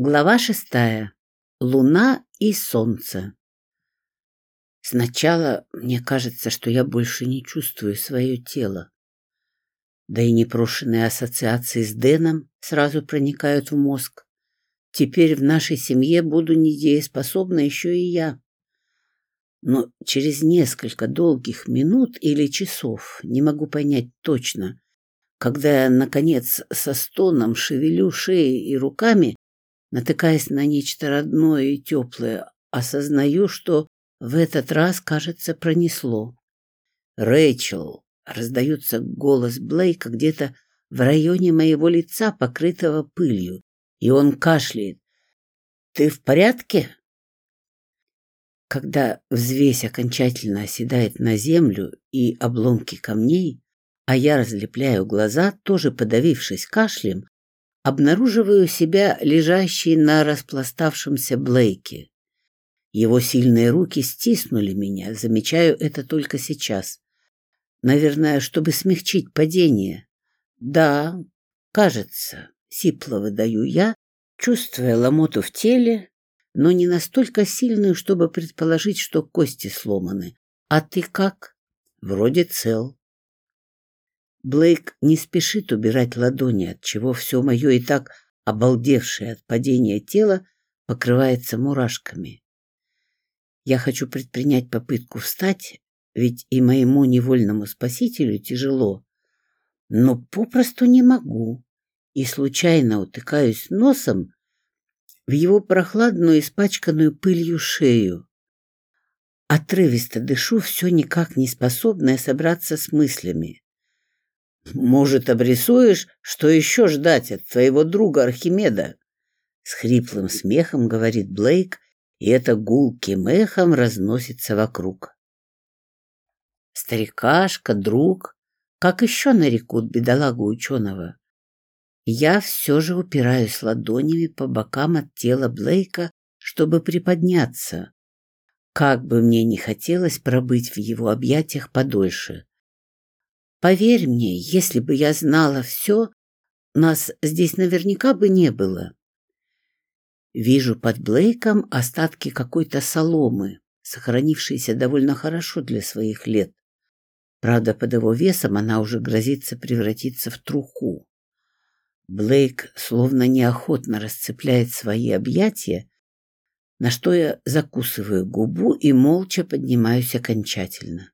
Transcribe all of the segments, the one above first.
Глава шестая. Луна и солнце. Сначала мне кажется, что я больше не чувствую свое тело. Да и непрошенные ассоциации с Дэном сразу проникают в мозг. Теперь в нашей семье буду недееспособна еще и я. Но через несколько долгих минут или часов, не могу понять точно, когда я, наконец, со стоном шевелю шеей и руками, Натыкаясь на нечто родное и теплое, осознаю, что в этот раз, кажется, пронесло. «Рэйчел!» — раздается голос Блейка где-то в районе моего лица, покрытого пылью, и он кашляет. «Ты в порядке?» Когда взвесь окончательно оседает на землю и обломки камней, а я разлепляю глаза, тоже подавившись кашлем, обнаруживаю себя лежащей на распластавшемся Блейке. Его сильные руки стиснули меня, замечаю это только сейчас. Наверное, чтобы смягчить падение. Да, кажется, сипло выдаю я, чувствуя ломоту в теле, но не настолько сильную, чтобы предположить, что кости сломаны. А ты как? Вроде цел. Блейк не спешит убирать ладони, от чего все мое и так обалдевшее от падения тело покрывается мурашками. Я хочу предпринять попытку встать, ведь и моему невольному спасителю тяжело, но попросту не могу и случайно утыкаюсь носом в его прохладную, испачканную пылью шею. Отрывисто дышу, все никак не способная собраться с мыслями. Может, обрисуешь, что еще ждать от твоего друга Архимеда? С хриплым смехом говорит Блейк, и это гулким эхом разносится вокруг. Старикашка, друг, как еще нарекут бедолагу ученого? Я все же упираюсь ладонями по бокам от тела Блейка, чтобы приподняться. Как бы мне не хотелось пробыть в его объятиях подольше. Поверь мне, если бы я знала все, нас здесь наверняка бы не было. Вижу под Блейком остатки какой-то соломы, сохранившейся довольно хорошо для своих лет. Правда, под его весом она уже грозится превратиться в труху. Блейк словно неохотно расцепляет свои объятия, на что я закусываю губу и молча поднимаюсь окончательно.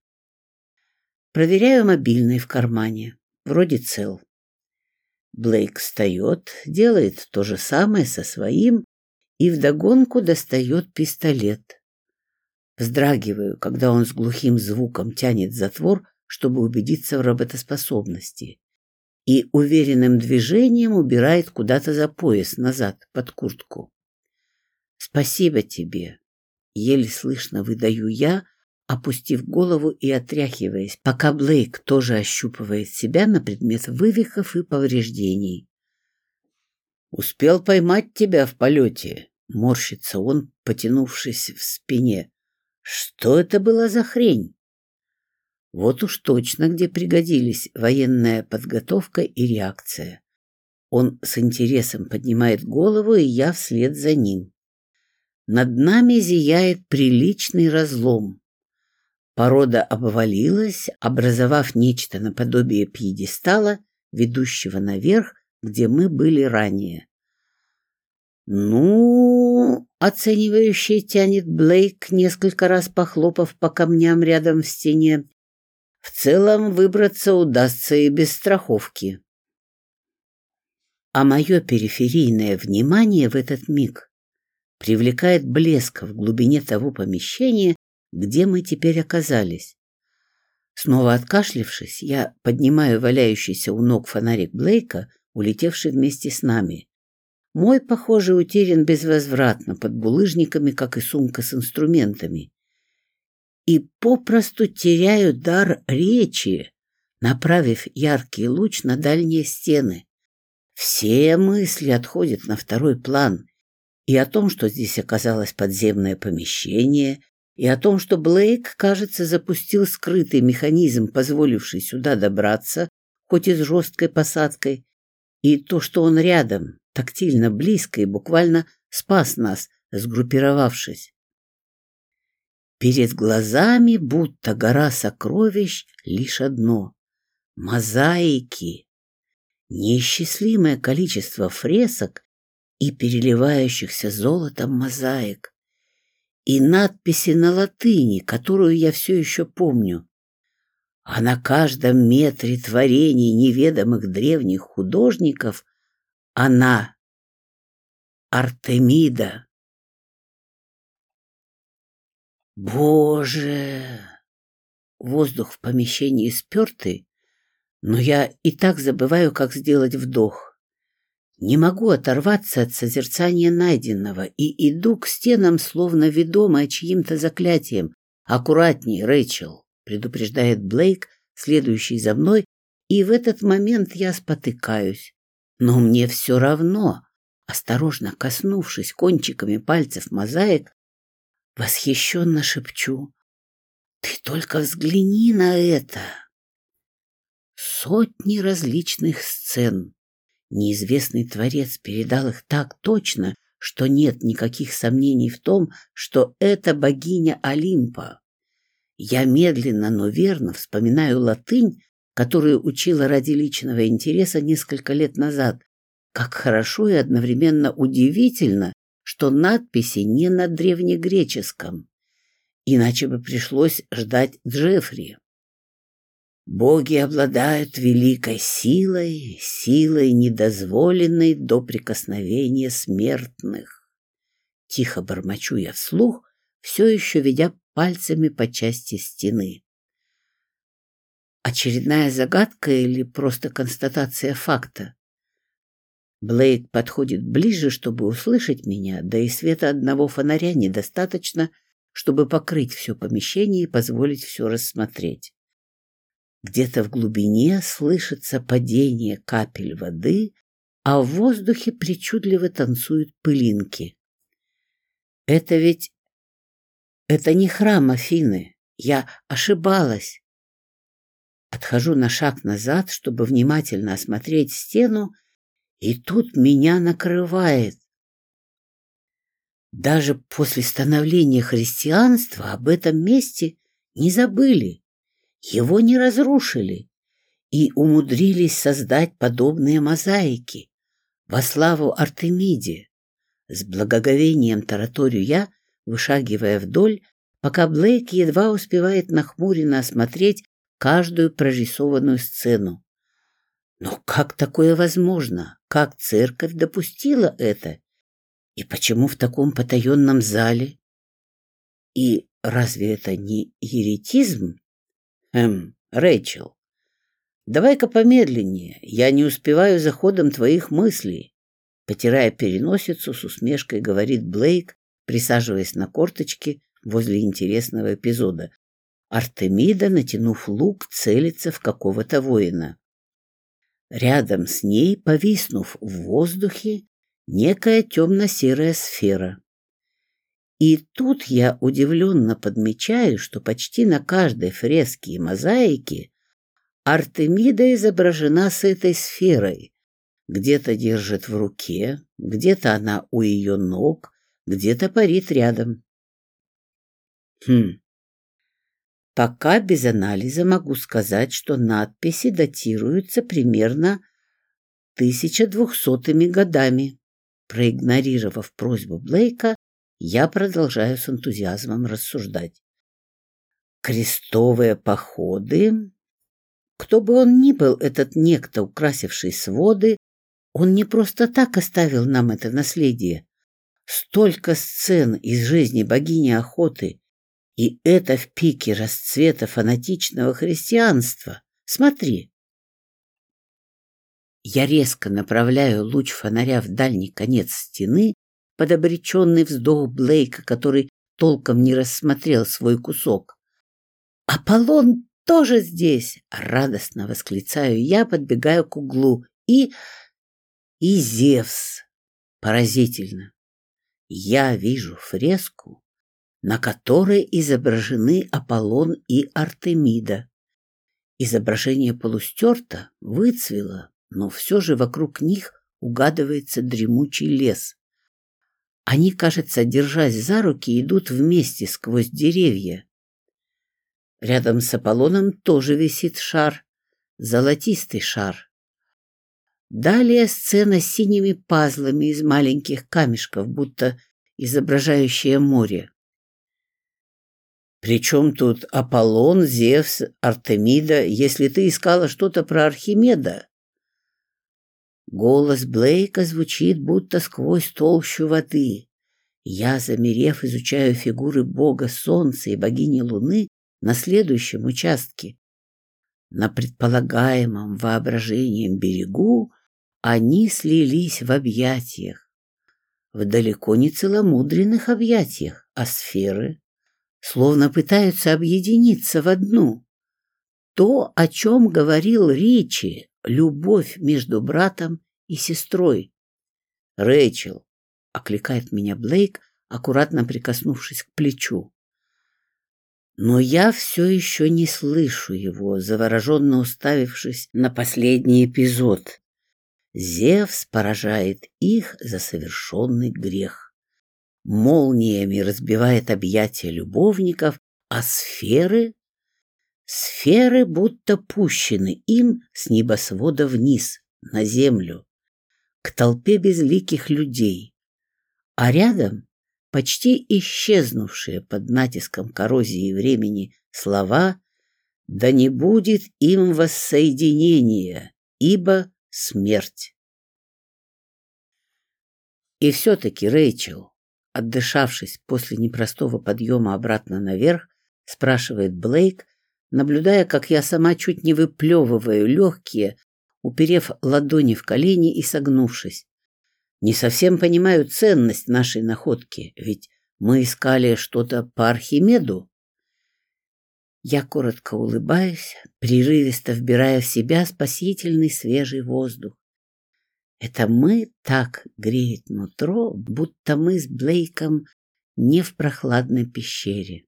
Проверяю мобильный в кармане. Вроде цел. Блейк встает, делает то же самое со своим и вдогонку достает пистолет. Вздрагиваю, когда он с глухим звуком тянет затвор, чтобы убедиться в работоспособности, и уверенным движением убирает куда-то за пояс назад, под куртку. «Спасибо тебе!» — еле слышно выдаю я, опустив голову и отряхиваясь, пока Блейк тоже ощупывает себя на предмет вывихов и повреждений. «Успел поймать тебя в полете», — морщится он, потянувшись в спине. «Что это была за хрень?» Вот уж точно, где пригодились военная подготовка и реакция. Он с интересом поднимает голову, и я вслед за ним. Над нами зияет приличный разлом. Порода обвалилась, образовав нечто наподобие пьедестала, ведущего наверх, где мы были ранее. «Ну...» — оценивающе тянет Блейк, несколько раз похлопав по камням рядом в стене. «В целом выбраться удастся и без страховки». А мое периферийное внимание в этот миг привлекает блеск в глубине того помещения, где мы теперь оказались. Снова откашлившись, я поднимаю валяющийся у ног фонарик Блейка, улетевший вместе с нами. Мой, похоже, утерян безвозвратно под булыжниками, как и сумка с инструментами. И попросту теряю дар речи, направив яркий луч на дальние стены. Все мысли отходят на второй план. И о том, что здесь оказалось подземное помещение, и о том, что Блейк, кажется, запустил скрытый механизм, позволивший сюда добраться, хоть и с жесткой посадкой, и то, что он рядом, тактильно близко и буквально спас нас, сгруппировавшись. Перед глазами, будто гора сокровищ, лишь одно — мозаики. Неисчислимое количество фресок и переливающихся золотом мозаик. И надписи на латыни, которую я все еще помню. А на каждом метре творений неведомых древних художников она — Артемида. Боже! Воздух в помещении спертый, но я и так забываю, как сделать вдох. Не могу оторваться от созерцания найденного и иду к стенам, словно ведомая чьим-то заклятием. «Аккуратней, Рэйчел!» — предупреждает Блейк, следующий за мной, и в этот момент я спотыкаюсь. Но мне все равно, осторожно коснувшись кончиками пальцев мозаик, Восхищенно шепчу. Ты только взгляни на это. Сотни различных сцен. Неизвестный творец передал их так точно, что нет никаких сомнений в том, что это богиня Олимпа. Я медленно, но верно вспоминаю латынь, которую учила ради личного интереса несколько лет назад. Как хорошо и одновременно удивительно, что надписи не на древнегреческом, иначе бы пришлось ждать Джеффри. Боги обладают великой силой, силой, недозволенной до прикосновения смертных. Тихо бормочу я вслух, все еще ведя пальцами по части стены. Очередная загадка или просто констатация факта? Блейк подходит ближе, чтобы услышать меня, да и света одного фонаря недостаточно, чтобы покрыть все помещение и позволить все рассмотреть. Где-то в глубине слышится падение капель воды, а в воздухе причудливо танцуют пылинки. Это ведь... Это не храм Афины. Я ошибалась. Отхожу на шаг назад, чтобы внимательно осмотреть стену и тут меня накрывает. Даже после становления христианства об этом месте не забыли, его не разрушили и умудрились создать подобные мозаики во славу Артемиде. С благоговением тараторю я, вышагивая вдоль, пока Блейк едва успевает нахмуренно осмотреть каждую прорисованную сцену. Но как такое возможно? Как церковь допустила это? И почему в таком потаенном зале? И разве это не еретизм? Эм, Рэйчел, давай-ка помедленнее, я не успеваю за ходом твоих мыслей. Потирая переносицу, с усмешкой говорит Блейк, присаживаясь на корточки возле интересного эпизода. Артемида, натянув лук, целится в какого-то воина. Рядом с ней, повиснув в воздухе, некая темно-серая сфера. И тут я удивленно подмечаю, что почти на каждой фреске и мозаике Артемида изображена с этой сферой. Где-то держит в руке, где-то она у ее ног, где-то парит рядом. Хм, Пока без анализа могу сказать, что надписи датируются примерно 1200-ми годами. Проигнорировав просьбу Блейка, я продолжаю с энтузиазмом рассуждать. Крестовые походы... Кто бы он ни был, этот некто, украсивший своды, он не просто так оставил нам это наследие. Столько сцен из жизни богини охоты и это в пике расцвета фанатичного христианства. Смотри. Я резко направляю луч фонаря в дальний конец стены под обреченный вздох Блейка, который толком не рассмотрел свой кусок. «Аполлон тоже здесь!» — радостно восклицаю я, подбегаю к углу. «И... и Зевс!» Поразительно. Я вижу фреску, на которой изображены Аполлон и Артемида. Изображение полустерто, выцвело, но все же вокруг них угадывается дремучий лес. Они, кажется, держась за руки, идут вместе сквозь деревья. Рядом с Аполлоном тоже висит шар, золотистый шар. Далее сцена с синими пазлами из маленьких камешков, будто изображающая море. Причем тут Аполлон, Зевс, Артемида, если ты искала что-то про Архимеда? Голос Блейка звучит будто сквозь толщу воды. Я, замерев, изучаю фигуры бога Солнца и богини Луны на следующем участке. На предполагаемом воображением берегу они слились в объятиях. В далеко не целомудренных объятиях, а сферы, словно пытаются объединиться в одну. То, о чем говорил Ричи, любовь между братом и сестрой. «Рэйчел!» — окликает меня Блейк, аккуратно прикоснувшись к плечу. Но я все еще не слышу его, завороженно уставившись на последний эпизод. Зевс поражает их за совершенный грех. Молниями разбивает объятия любовников, а сферы... Сферы будто пущены им с небосвода вниз, на землю, к толпе безликих людей. А рядом почти исчезнувшие под натиском коррозии времени слова «Да не будет им воссоединения, ибо смерть». И все-таки Рэйчел, отдышавшись после непростого подъема обратно наверх, спрашивает Блейк, наблюдая, как я сама чуть не выплевываю легкие, уперев ладони в колени и согнувшись. Не совсем понимаю ценность нашей находки, ведь мы искали что-то по Архимеду. Я коротко улыбаюсь, прерывисто вбирая в себя спасительный свежий воздух. Это мы так греет нутро, будто мы с Блейком не в прохладной пещере.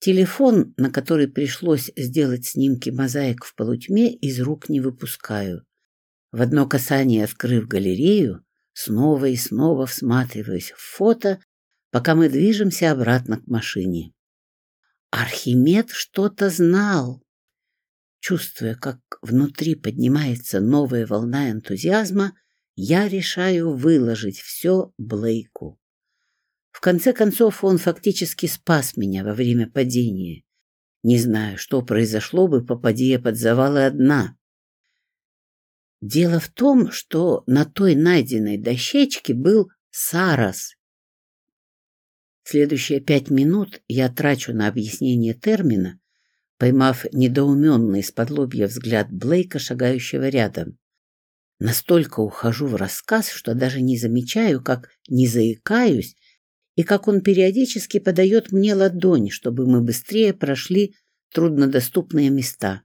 Телефон, на который пришлось сделать снимки мозаик в полутьме, из рук не выпускаю. В одно касание открыв галерею, снова и снова всматриваясь в фото, пока мы движемся обратно к машине. Архимед что-то знал. Чувствуя, как внутри поднимается новая волна энтузиазма, я решаю выложить все Блейку. В конце концов, он фактически спас меня во время падения. Не знаю, что произошло бы, попади я под завалы одна. Дело в том, что на той найденной дощечке был Сарас. Следующие пять минут я трачу на объяснение термина, поймав недоуменный из-под лобья взгляд Блейка, шагающего рядом. Настолько ухожу в рассказ, что даже не замечаю, как не заикаюсь, и как он периодически подает мне ладонь, чтобы мы быстрее прошли труднодоступные места.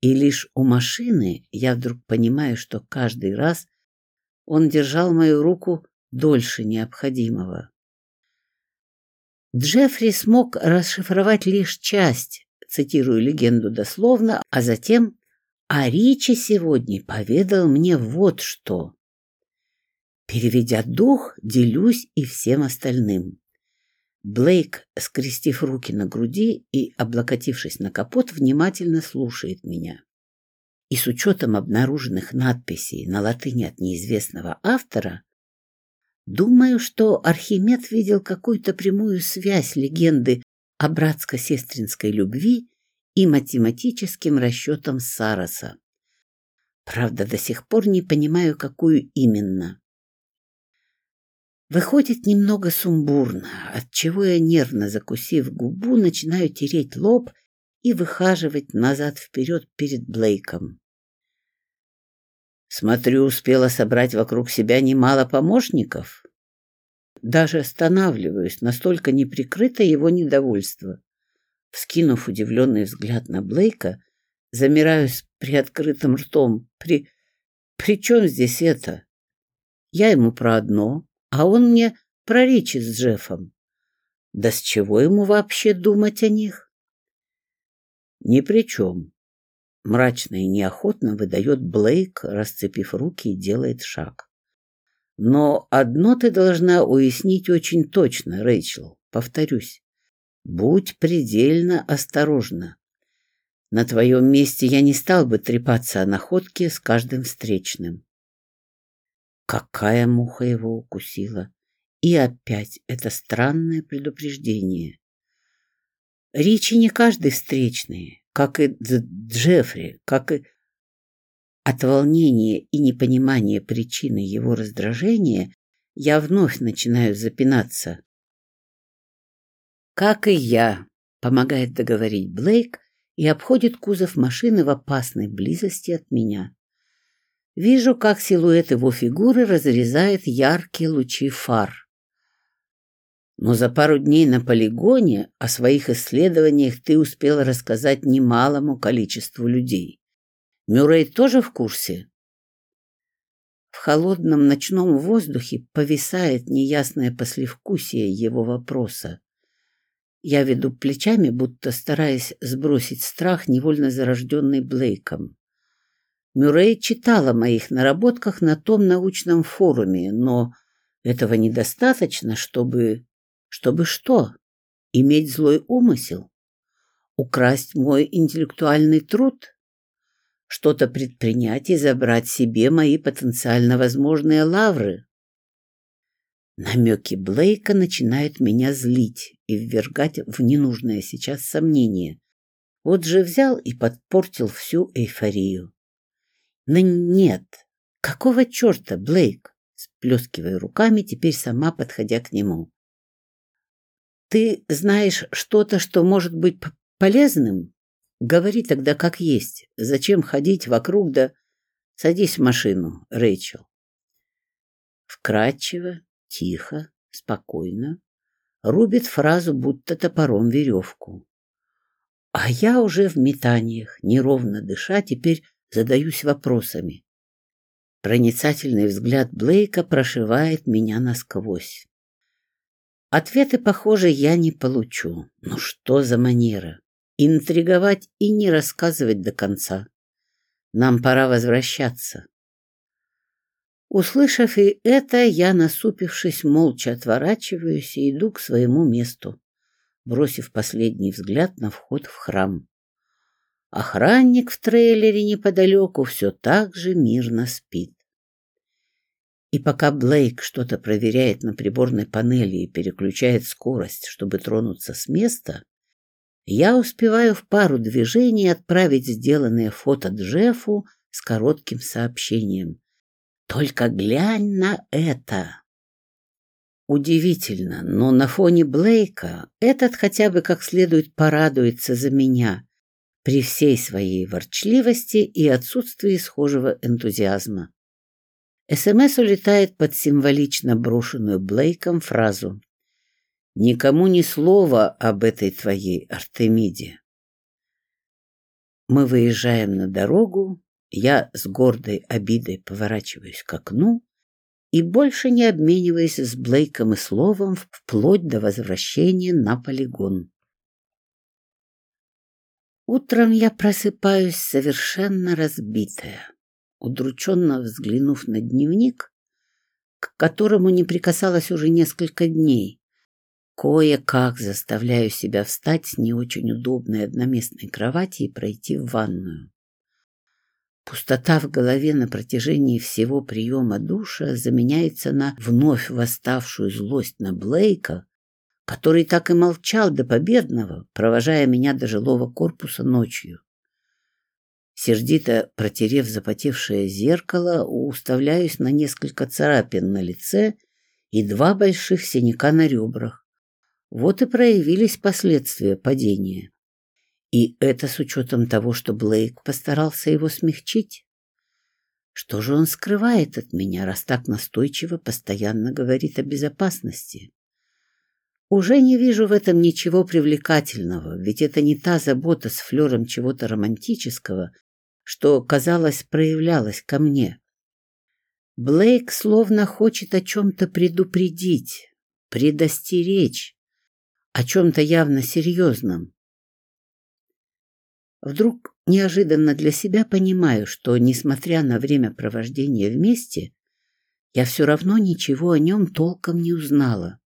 И лишь у машины я вдруг понимаю, что каждый раз он держал мою руку дольше необходимого. Джеффри смог расшифровать лишь часть, цитирую легенду дословно, а затем «А Ричи сегодня поведал мне вот что». Переведя дух, делюсь и всем остальным. Блейк, скрестив руки на груди и облокотившись на капот, внимательно слушает меня. И с учетом обнаруженных надписей на латыни от неизвестного автора, думаю, что Архимед видел какую-то прямую связь легенды о братско-сестринской любви и математическим расчетам Сароса. Правда, до сих пор не понимаю, какую именно. Выходит немного сумбурно, отчего я, нервно закусив губу, начинаю тереть лоб и выхаживать назад-вперед перед Блейком. Смотрю, успела собрать вокруг себя немало помощников. Даже останавливаюсь, настолько неприкрыто его недовольство. Вскинув удивленный взгляд на Блейка, замираю с приоткрытым ртом. При... При чем здесь это? Я ему про одно, а он мне про речи с Джеффом. Да с чего ему вообще думать о них? Ни при чем. Мрачно и неохотно выдает Блейк, расцепив руки и делает шаг. Но одно ты должна уяснить очень точно, Рэйчел. Повторюсь. Будь предельно осторожна. На твоем месте я не стал бы трепаться о находке с каждым встречным. Какая муха его укусила? И опять это странное предупреждение. Ричи не каждый встречный, как и Джеффри, как и... От волнения и непонимания причины его раздражения я вновь начинаю запинаться. «Как и я», — помогает договорить Блейк и обходит кузов машины в опасной близости от меня. Вижу, как силуэт его фигуры разрезает яркие лучи фар. Но за пару дней на полигоне о своих исследованиях ты успел рассказать немалому количеству людей. Мюррей тоже в курсе? В холодном ночном воздухе повисает неясное послевкусие его вопроса. Я веду плечами, будто стараясь сбросить страх, невольно зарожденный Блейком. Мюррей читал о моих наработках на том научном форуме, но этого недостаточно, чтобы чтобы что? Иметь злой умысел? Украсть мой интеллектуальный труд? Что-то предпринять и забрать себе мои потенциально возможные лавры? Намеки Блейка начинают меня злить и ввергать в ненужное сейчас сомнение. Вот же взял и подпортил всю эйфорию. Но нет, какого черта, Блейк? Сплескивая руками, теперь сама подходя к нему. Ты знаешь что-то, что может быть полезным? Говори тогда как есть. Зачем ходить вокруг да... Садись в машину, Рэйчел. Вкратчиво, тихо, спокойно. Рубит фразу, будто топором веревку. А я уже в метаниях, неровно дыша, теперь задаюсь вопросами. Проницательный взгляд Блейка прошивает меня насквозь. Ответы, похоже, я не получу. Ну что за манера? Интриговать и не рассказывать до конца. Нам пора возвращаться. Услышав и это, я, насупившись, молча отворачиваюсь и иду к своему месту, бросив последний взгляд на вход в храм. Охранник в трейлере неподалеку все так же мирно спит. И пока Блейк что-то проверяет на приборной панели и переключает скорость, чтобы тронуться с места, я успеваю в пару движений отправить сделанное фото Джеффу с коротким сообщением. «Только глянь на это!» Удивительно, но на фоне Блейка этот хотя бы как следует порадуется за меня при всей своей ворчливости и отсутствии схожего энтузиазма. СМС улетает под символично брошенную Блейком фразу «Никому ни слова об этой твоей Артемиде». Мы выезжаем на дорогу, я с гордой обидой поворачиваюсь к окну и больше не обмениваясь с Блейком и словом вплоть до возвращения на полигон. Утром я просыпаюсь совершенно разбитая удрученно взглянув на дневник, к которому не прикасалась уже несколько дней. Кое-как заставляю себя встать с не очень удобной одноместной кровати и пройти в ванную. Пустота в голове на протяжении всего приема душа заменяется на вновь восставшую злость на Блейка, который так и молчал до победного, провожая меня до жилого корпуса ночью. Сердито протерев запотевшее зеркало, уставляюсь на несколько царапин на лице и два больших синяка на ребрах. Вот и проявились последствия падения. И это с учетом того, что Блейк постарался его смягчить. Что же он скрывает от меня, раз так настойчиво постоянно говорит о безопасности? Уже не вижу в этом ничего привлекательного, ведь это не та забота с флером чего-то романтического, что, казалось, проявлялось ко мне. Блейк словно хочет о чем-то предупредить, предостеречь, о чем-то явно серьезном. Вдруг неожиданно для себя понимаю, что, несмотря на время провождения вместе, я все равно ничего о нем толком не узнала.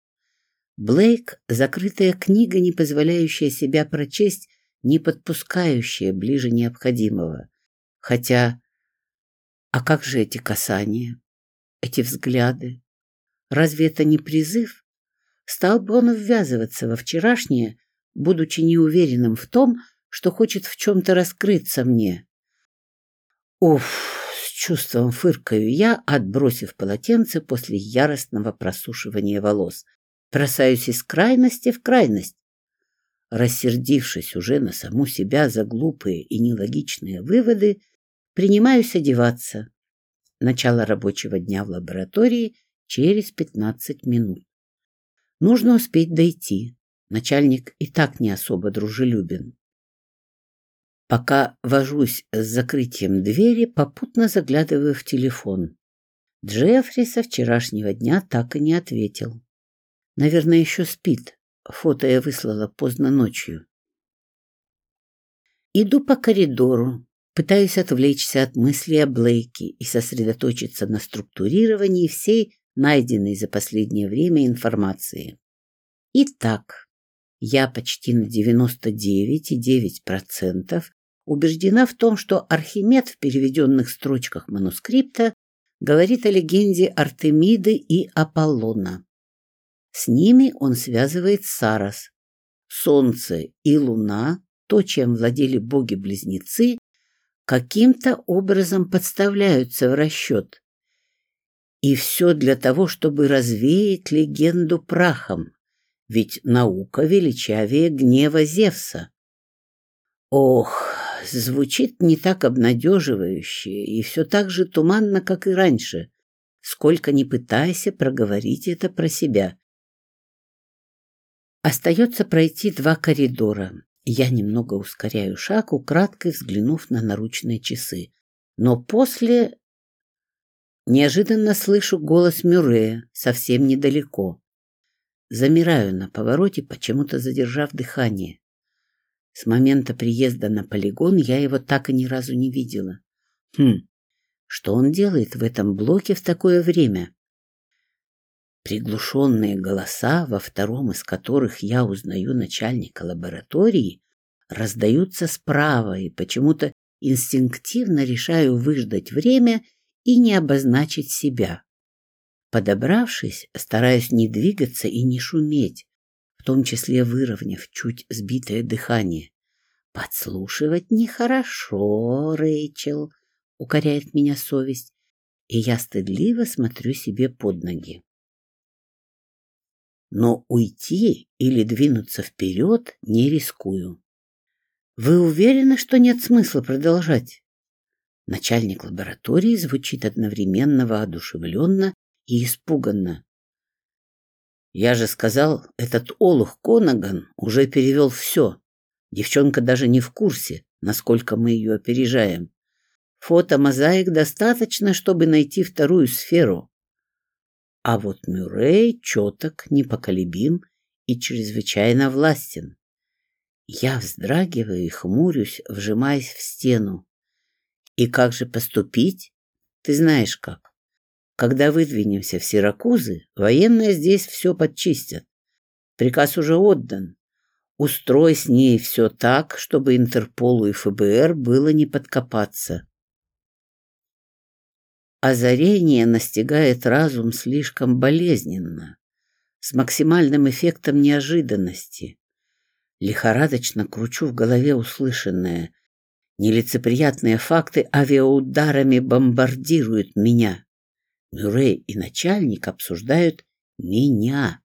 Блейк — закрытая книга, не позволяющая себя прочесть, не подпускающая ближе необходимого. Хотя, а как же эти касания, эти взгляды? Разве это не призыв? Стал бы он ввязываться во вчерашнее, будучи неуверенным в том, что хочет в чем-то раскрыться мне. Уф, с чувством фыркаю я, отбросив полотенце после яростного просушивания волос. Бросаюсь из крайности в крайность. Рассердившись уже на саму себя за глупые и нелогичные выводы, принимаюсь одеваться. Начало рабочего дня в лаборатории через 15 минут. Нужно успеть дойти. Начальник и так не особо дружелюбен. Пока вожусь с закрытием двери, попутно заглядываю в телефон. Джеффри со вчерашнего дня так и не ответил. Наверное, еще спит. Фото я выслала поздно ночью. Иду по коридору, пытаюсь отвлечься от мыслей о Блейке и сосредоточиться на структурировании всей найденной за последнее время информации. Итак, я почти на 99,9% убеждена в том, что Архимед в переведенных строчках манускрипта говорит о легенде Артемиды и Аполлона. С ними он связывает Сарос. Солнце и Луна, то, чем владели боги-близнецы, каким-то образом подставляются в расчет. И все для того, чтобы развеять легенду прахом, ведь наука величавее гнева Зевса. Ох, звучит не так обнадеживающе и все так же туманно, как и раньше, сколько ни пытайся проговорить это про себя. Остается пройти два коридора. Я немного ускоряю шаг, украдкой взглянув на наручные часы. Но после... Неожиданно слышу голос Мюррея, совсем недалеко. Замираю на повороте, почему-то задержав дыхание. С момента приезда на полигон я его так и ни разу не видела. Хм, что он делает в этом блоке в такое время? Приглушенные голоса, во втором из которых я узнаю начальника лаборатории, раздаются справа, и почему-то инстинктивно решаю выждать время и не обозначить себя. Подобравшись, стараюсь не двигаться и не шуметь, в том числе выровняв чуть сбитое дыхание. «Подслушивать нехорошо, Рэйчел», — укоряет меня совесть, и я стыдливо смотрю себе под ноги. Но уйти или двинуться вперед не рискую. Вы уверены, что нет смысла продолжать? Начальник лаборатории звучит одновременно воодушевленно и испуганно. Я же сказал, этот олух Конаган уже перевел все. Девчонка даже не в курсе, насколько мы ее опережаем. Фото мозаик достаточно, чтобы найти вторую сферу. А вот Мюррей четок, непоколебим и чрезвычайно властен. Я вздрагиваю и хмурюсь, вжимаясь в стену. И как же поступить? Ты знаешь как. Когда выдвинемся в Сиракузы, военные здесь все подчистят. Приказ уже отдан. Устрой с ней все так, чтобы Интерполу и ФБР было не подкопаться. Озарение настигает разум слишком болезненно, с максимальным эффектом неожиданности. Лихорадочно кручу в голове услышанное. Нелицеприятные факты авиаударами бомбардируют меня. Мюррей и начальник обсуждают меня.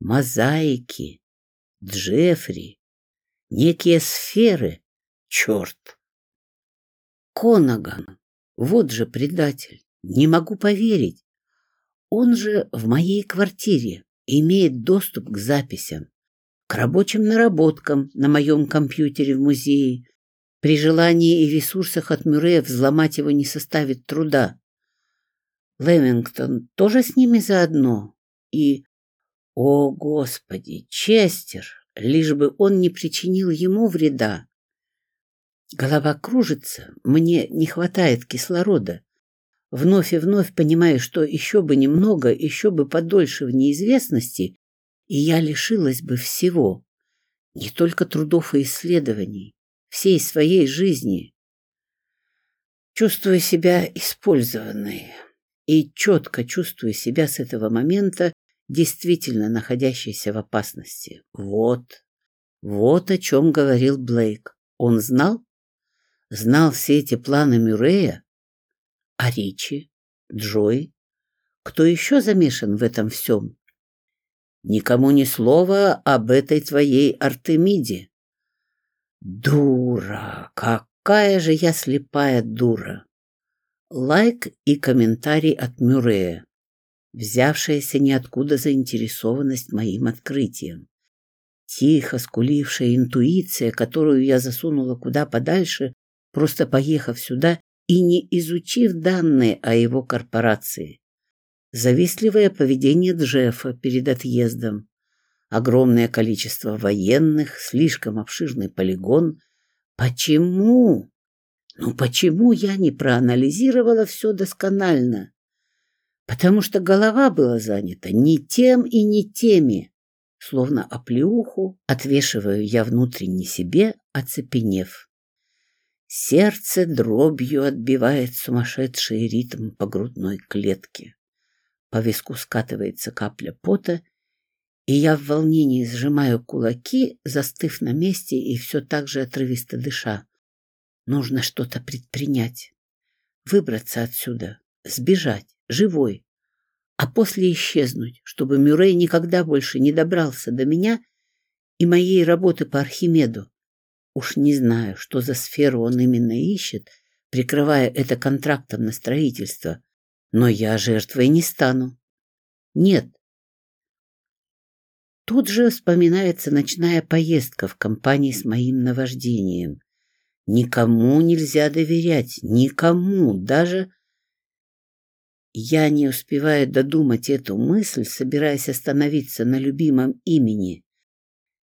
Мозаики, Джеффри, некие сферы. Черт! Конаган, вот же предатель, не могу поверить. Он же в моей квартире имеет доступ к записям, к рабочим наработкам на моем компьютере в музее. При желании и ресурсах от Мюррея взломать его не составит труда. Лемингтон тоже с ними заодно. И о, Господи, Честер, лишь бы он не причинил ему вреда. Голова кружится, мне не хватает кислорода. Вновь и вновь понимаю, что еще бы немного, еще бы подольше в неизвестности, и я лишилась бы всего. Не только трудов и исследований, всей своей жизни. Чувствую себя использованной и четко чувствую себя с этого момента действительно находящейся в опасности. Вот, вот о чем говорил Блейк. Он знал? Знал все эти планы Мюррея? А Ричи? Джой? Кто еще замешан в этом всем? Никому ни слова об этой твоей Артемиде. Дура! Какая же я слепая дура! Лайк и комментарий от Мюррея взявшаяся ниоткуда заинтересованность моим открытием. Тихо скулившая интуиция, которую я засунула куда подальше, просто поехав сюда и не изучив данные о его корпорации. Завистливое поведение Джеффа перед отъездом, огромное количество военных, слишком обширный полигон. Почему? Ну почему я не проанализировала все досконально? потому что голова была занята не тем и не теми. Словно оплеуху отвешиваю я внутренне себе, оцепенев. Сердце дробью отбивает сумасшедший ритм по грудной клетке. По виску скатывается капля пота, и я в волнении сжимаю кулаки, застыв на месте и все так же отрывисто дыша. Нужно что-то предпринять, выбраться отсюда, сбежать живой, а после исчезнуть, чтобы Мюррей никогда больше не добрался до меня и моей работы по Архимеду. Уж не знаю, что за сферу он именно ищет, прикрывая это контрактом на строительство, но я жертвой не стану. Нет. Тут же вспоминается ночная поездка в компании с моим наваждением. Никому нельзя доверять, никому, даже я не успеваю додумать эту мысль, собираясь остановиться на любимом имени.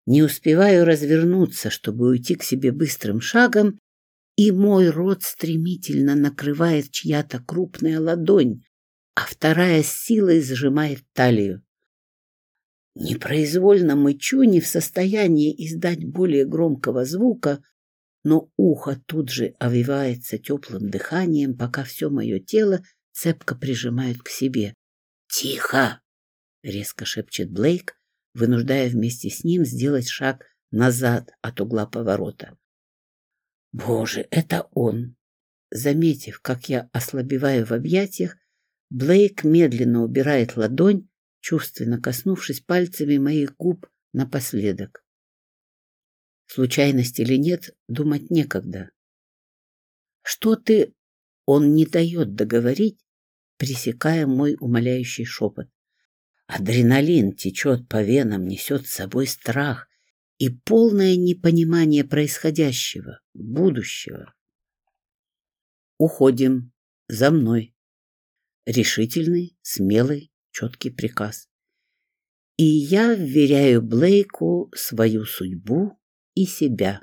Не успеваю развернуться, чтобы уйти к себе быстрым шагом, и мой рот стремительно накрывает чья-то крупная ладонь, а вторая с силой сжимает талию. Непроизвольно мычу, не в состоянии издать более громкого звука, но ухо тут же овивается теплым дыханием, пока все мое тело цепко прижимают к себе. «Тихо!» — резко шепчет Блейк, вынуждая вместе с ним сделать шаг назад от угла поворота. «Боже, это он!» Заметив, как я ослабеваю в объятиях, Блейк медленно убирает ладонь, чувственно коснувшись пальцами моих губ напоследок. Случайность или нет, думать некогда. «Что ты...» Он не дает договорить, пресекая мой умоляющий шепот. Адреналин течет по венам, несет с собой страх и полное непонимание происходящего, будущего. Уходим. За мной. Решительный, смелый, четкий приказ. И я вверяю Блейку свою судьбу и себя.